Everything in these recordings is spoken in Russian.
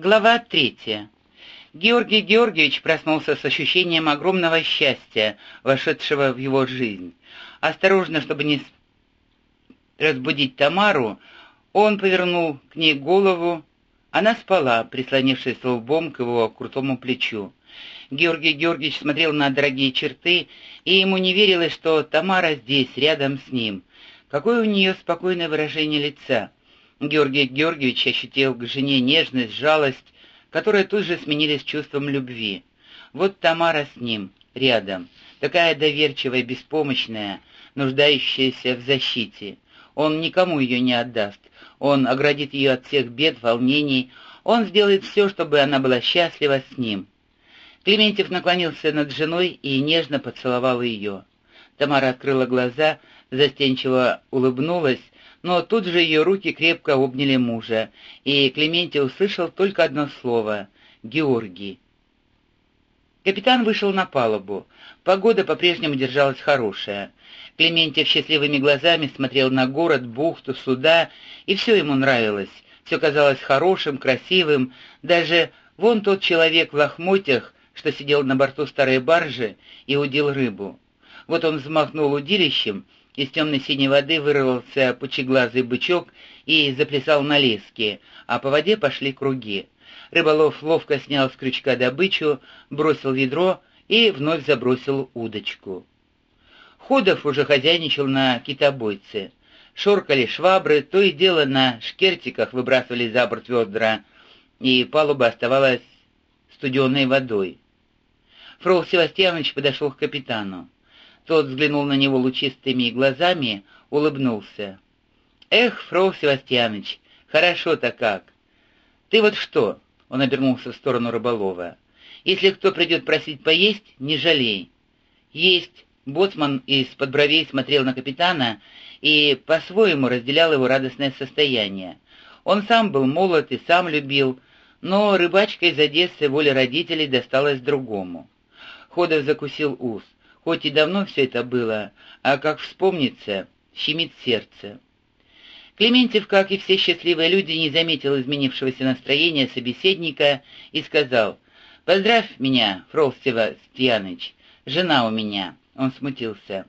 Глава третья. Георгий Георгиевич проснулся с ощущением огромного счастья, вошедшего в его жизнь. Осторожно, чтобы не разбудить Тамару, он повернул к ней голову. Она спала, прислонившись лбом к его крутому плечу. Георгий Георгиевич смотрел на дорогие черты, и ему не верилось, что Тамара здесь, рядом с ним. Какое у нее спокойное выражение лица. Георгий Георгиевич ощутил к жене нежность, жалость, которые тут же сменились чувством любви. Вот Тамара с ним, рядом, такая доверчивая, беспомощная, нуждающаяся в защите. Он никому ее не отдаст, он оградит ее от всех бед, волнений, он сделает все, чтобы она была счастлива с ним. Клементьев наклонился над женой и нежно поцеловал ее. Тамара открыла глаза, застенчиво улыбнулась, но тут же ее руки крепко обняли мужа, и Клементий услышал только одно слово — «Георгий». Капитан вышел на палубу. Погода по-прежнему держалась хорошая. Клементьев счастливыми глазами смотрел на город, бухту, суда, и все ему нравилось. Все казалось хорошим, красивым. Даже вон тот человек в лохмотьях, что сидел на борту старой баржи и удил рыбу. Вот он взмахнул удилищем, из темно-синей воды вырвался пучеглазый бычок и заплясал на леске, а по воде пошли круги. Рыболов ловко снял с крючка добычу, бросил ведро и вновь забросил удочку. Ходов уже хозяйничал на китобойце. Шоркали швабры, то и дело на шкертиках выбрасывали за борт ведра, и палуба оставалась студеной водой. Фрол Севастьянович подошел к капитану. Тот взглянул на него лучистыми глазами, улыбнулся. «Эх, Фрол Севастьяныч, хорошо-то как! Ты вот что?» — он обернулся в сторону рыболова. «Если кто придет просить поесть, не жалей». «Есть!» — боцман из-под бровей смотрел на капитана и по-своему разделял его радостное состояние. Он сам был молод и сам любил, но рыбачка из Одессы воля родителей досталась другому. Ходов закусил ус. Хоть и давно все это было, а как вспомнится, щемит сердце. Клементьев, как и все счастливые люди, не заметил изменившегося настроения собеседника и сказал, «Поздравь меня, Фрол Степаныч, жена у меня». Он смутился.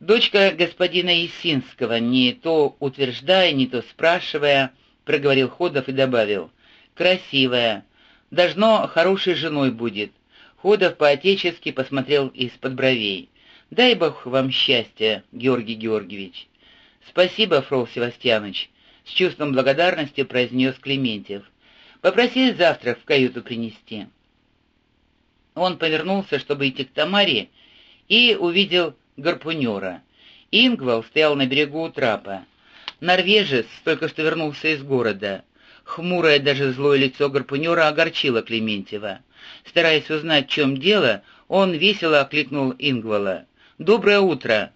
«Дочка господина Есинского, не то утверждая, не то спрашивая», — проговорил Ходов и добавил, «красивая, должно хорошей женой будет, Ходов по-отечески посмотрел из-под бровей. «Дай Бог вам счастья, Георгий Георгиевич». «Спасибо, Фрол Севастьяныч», — с чувством благодарности произнес Клементьев. «Попроси завтрак в каюту принести». Он повернулся, чтобы идти к Тамаре, и увидел гарпунера. Ингвал стоял на берегу у трапа. Норвежец только что вернулся из города. Хмурое, даже злое лицо гарпунера огорчило Клементьева. Стараясь узнать, в чем дело, он весело окликнул Ингвала. «Доброе утро!»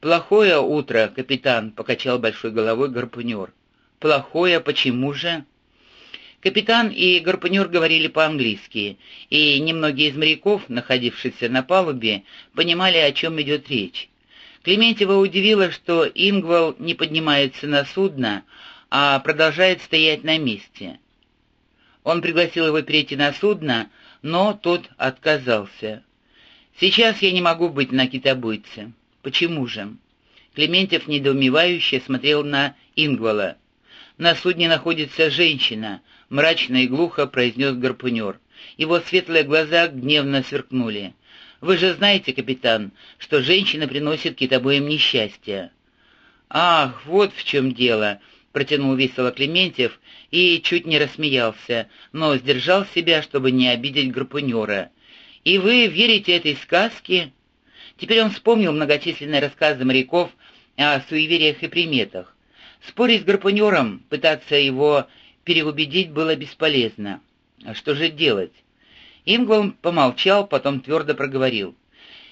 «Плохое утро, капитан», — покачал большой головой гарпунер. «Плохое? Почему же?» Капитан и гарпунер говорили по-английски, и немногие из моряков, находившихся на палубе, понимали, о чем идет речь. Клементьева удивило, что Ингвал не поднимается на судно, а продолжает стоять на месте. Он пригласил его перейти на судно, но тот отказался. «Сейчас я не могу быть на китобойце». «Почему же?» Клементьев недоумевающе смотрел на Ингвала. «На судне находится женщина», — мрачно и глухо произнес гарпунер. Его светлые глаза гневно сверкнули. «Вы же знаете, капитан, что женщина приносит китобоям несчастье». «Ах, вот в чем дело», — протянул весело Клементьев и чуть не рассмеялся, но сдержал себя, чтобы не обидеть группунера. «И вы верите этой сказке?» Теперь он вспомнил многочисленные рассказы моряков о суевериях и приметах. Спорить с гарпунером, пытаться его переубедить было бесполезно. А что же делать? Ингвал помолчал, потом твердо проговорил.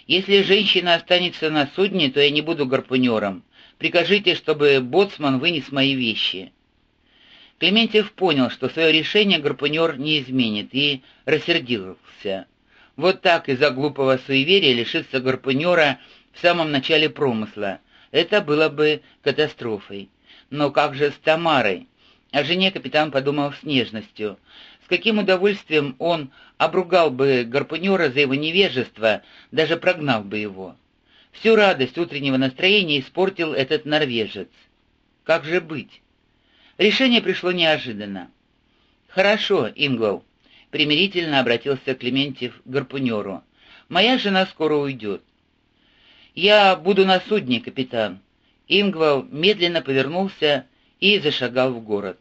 «Если женщина останется на судне, то я не буду гарпунером. Прикажите, чтобы боцман вынес мои вещи». Клементьев понял, что свое решение гарпунер не изменит, и рассердился. Вот так из-за глупого суеверия лишиться гарпунера в самом начале промысла. Это было бы катастрофой. Но как же с Тамарой? О жене капитан подумал с нежностью. С каким удовольствием он обругал бы гарпунера за его невежество, даже прогнал бы его. Всю радость утреннего настроения испортил этот норвежец. Как же быть? Решение пришло неожиданно. «Хорошо, Ингвал», — примирительно обратился Клементьев к гарпунеру. «Моя жена скоро уйдет». «Я буду на судне, капитан». Ингвал медленно повернулся и зашагал в город.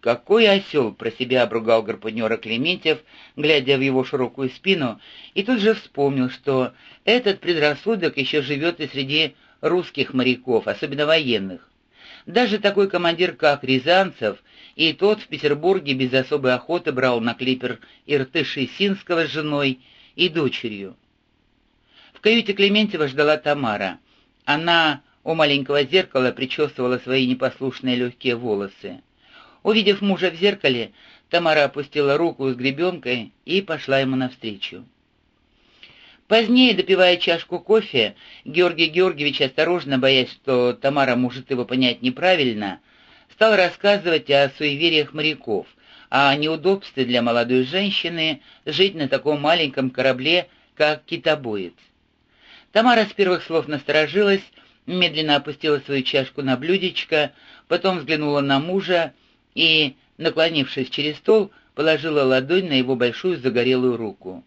«Какой осел!» — про себя обругал гарпунера Клементьев, глядя в его широкую спину, и тут же вспомнил, что этот предрассудок еще живет и среди русских моряков, особенно военных. Даже такой командир, как Рязанцев, и тот в Петербурге без особой охоты брал на клипер Иртыши Синского с женой и дочерью. В каюте Клементьева ждала Тамара. Она у маленького зеркала причесывала свои непослушные легкие волосы. Увидев мужа в зеркале, Тамара опустила руку с гребенкой и пошла ему навстречу. Позднее, допивая чашку кофе, Георгий Георгиевич, осторожно боясь, что Тамара может его понять неправильно, стал рассказывать о суевериях моряков, о неудобстве для молодой женщины жить на таком маленьком корабле, как китобоец. Тамара с первых слов насторожилась, медленно опустила свою чашку на блюдечко, потом взглянула на мужа и, наклонившись через стол, положила ладонь на его большую загорелую руку.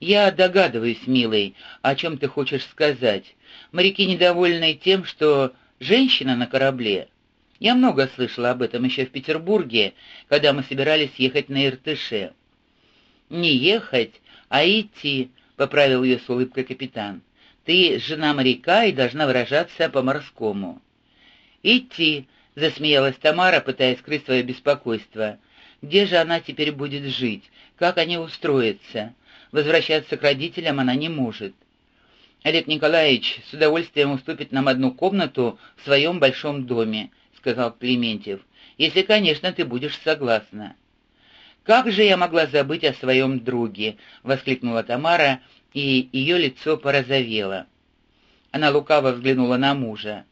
«Я догадываюсь, милый, о чем ты хочешь сказать. Моряки недовольны тем, что женщина на корабле. Я много слышала об этом еще в Петербурге, когда мы собирались ехать на Иртыше». «Не ехать, а идти», — поправил ее с улыбкой капитан. «Ты жена моряка и должна выражаться по-морскому». «Идти», — засмеялась Тамара, пытаясь скрыть свое беспокойство. «Где же она теперь будет жить? Как они устроятся? Возвращаться к родителям она не может». «Олег Николаевич с удовольствием уступит нам одну комнату в своем большом доме», — сказал Клементьев, «если, конечно, ты будешь согласна». «Как же я могла забыть о своем друге?» — воскликнула Тамара, и ее лицо порозовело. Она лукаво взглянула на мужа.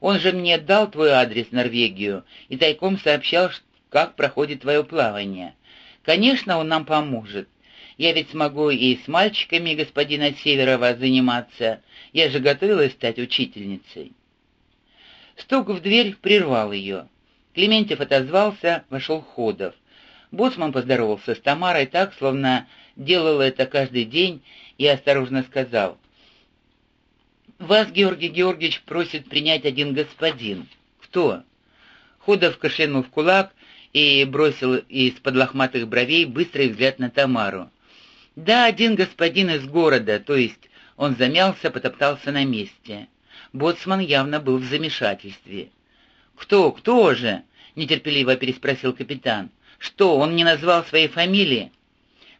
Он же мне дал твой адрес в Норвегию и тайком сообщал, как проходит твое плавание. Конечно, он нам поможет. Я ведь смогу и с мальчиками господина Северова заниматься. Я же готовилась стать учительницей». Стук в дверь прервал ее. Клементьев отозвался, вошел Ходов. Боцман поздоровался с Тамарой так, словно делал это каждый день, и осторожно сказал, «Вас, Георгий Георгиевич, просит принять один господин». «Кто?» Ходов кашлянул в кулак и бросил из-под лохматых бровей быстрый взгляд на Тамару. «Да, один господин из города, то есть...» Он замялся, потоптался на месте. Боцман явно был в замешательстве. «Кто, кто же?» — нетерпеливо переспросил капитан. «Что, он не назвал своей фамилии?»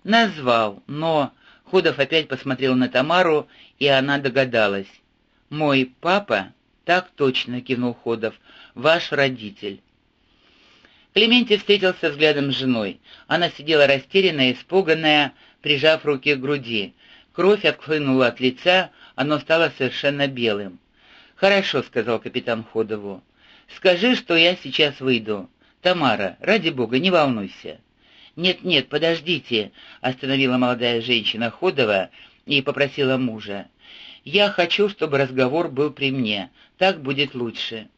«Назвал, но...» Ходов опять посмотрел на Тамару, и она догадалась. «Мой папа?» «Так точно», — кивнул Ходов. «Ваш родитель». Клементий встретился взглядом с женой. Она сидела растерянная, испуганная, прижав руки к груди. Кровь отхлынула от лица, оно стало совершенно белым. «Хорошо», — сказал капитан Ходову. «Скажи, что я сейчас выйду. Тамара, ради бога, не волнуйся». «Нет-нет, подождите», — остановила молодая женщина Ходова и попросила мужа. Я хочу, чтобы разговор был при мне. Так будет лучше».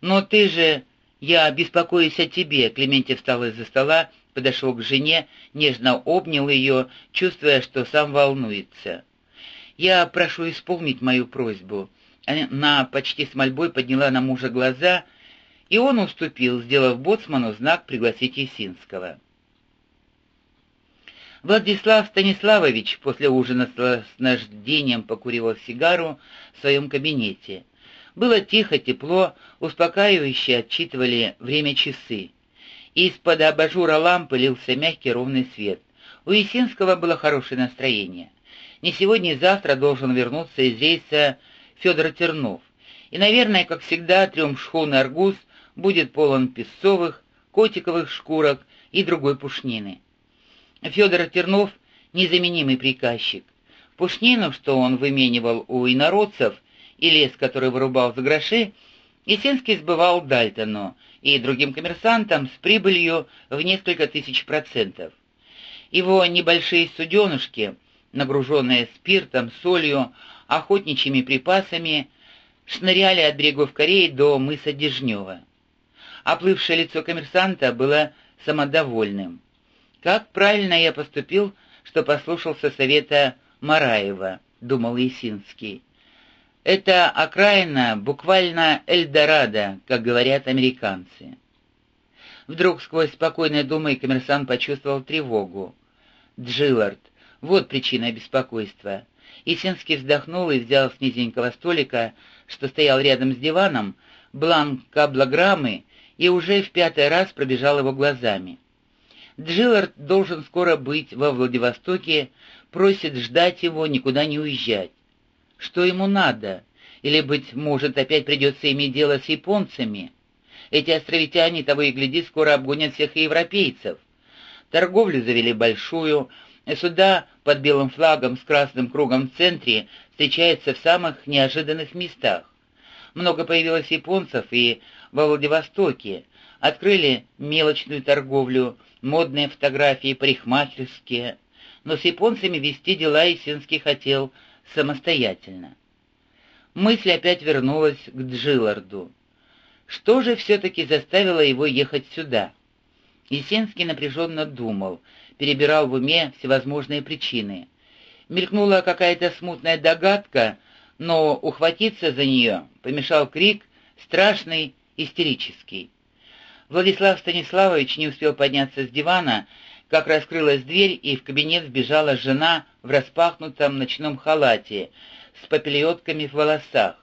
«Но ты же...» «Я беспокоюсь о тебе», — Клементьев встал из-за стола, подошел к жене, нежно обнял ее, чувствуя, что сам волнуется. «Я прошу исполнить мою просьбу». Она почти с мольбой подняла на мужа глаза, и он уступил, сделав боцману знак пригласить Есинского. Владислав Станиславович после ужина с наслаждением покурил сигару в своем кабинете. Было тихо, тепло, успокаивающе отчитывали время часы. Из-под абажура лампы лился мягкий ровный свет. У Есинского было хорошее настроение. Не сегодня и завтра должен вернуться из рейса Федор Тернов. И, наверное, как всегда, трёмшхунный аргуз будет полон песцовых, котиковых шкурок и другой пушнины. Федор Тернов — незаменимый приказчик. Пушнину, что он выменивал у инородцев, и лес, который вырубал за гроши, Есенский сбывал Дальтону, и другим коммерсантам с прибылью в несколько тысяч процентов. Его небольшие суденышки, нагруженные спиртом, солью, охотничьими припасами, шныряли от берегов Кореи до мыса Дежнева. Оплывшее лицо коммерсанта было самодовольным. «Как правильно я поступил, что послушался совета Мараева», — думал Есинский. «Это окраина, буквально Эльдорадо, как говорят американцы». Вдруг сквозь спокойные думы коммерсант почувствовал тревогу. Джиллард, вот причина беспокойства. Есинский вздохнул и взял с низенького столика, что стоял рядом с диваном, бланк каблограммы и уже в пятый раз пробежал его глазами. Джиллард должен скоро быть во Владивостоке, просит ждать его, никуда не уезжать. Что ему надо? Или, быть может, опять придется иметь дело с японцами? Эти островитяне, того и гляди, скоро обгонят всех европейцев. Торговлю завели большую, суда под белым флагом с красным кругом в центре встречаются в самых неожиданных местах. Много появилось японцев и во Владивостоке, открыли мелочную торговлю, модные фотографии, парикмахерские. Но с японцами вести дела Есинский хотел самостоятельно. Мысль опять вернулась к Джилларду. Что же все-таки заставило его ехать сюда? Есинский напряженно думал, перебирал в уме всевозможные причины. Мелькнула какая-то смутная догадка, но ухватиться за нее помешал крик, страшный, истерический. Владислав Станиславович не успел подняться с дивана, как раскрылась дверь, и в кабинет сбежала жена в распахнутом ночном халате с попельотками в волосах.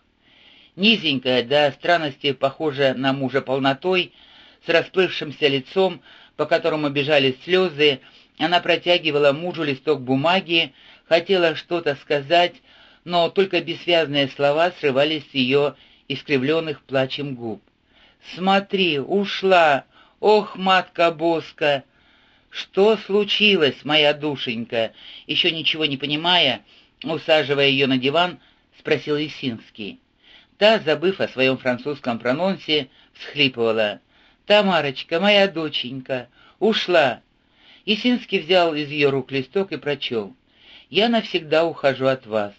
Низенькая, до странности похожая на мужа полнотой, с расплывшимся лицом, по которому бежали слезы, она протягивала мужу листок бумаги, хотела что-то сказать, но только бессвязные слова срывались с ее искривленных плачем губ. «Смотри, ушла! Ох, матка Боска!» «Что случилось, моя душенька?» Еще ничего не понимая, усаживая ее на диван, спросил Исинский. Та, забыв о своем французском прононсе, всхлипывала. «Тамарочка, моя доченька, ушла!» Исинский взял из ее рук листок и прочел. «Я навсегда ухожу от вас.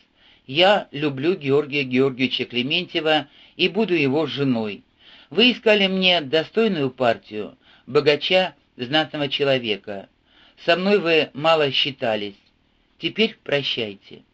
Я люблю Георгия Георгиевича Клементьева и буду его женой. Вы искали мне достойную партию, богача, знатного человека. Со мной вы мало считались. Теперь прощайте».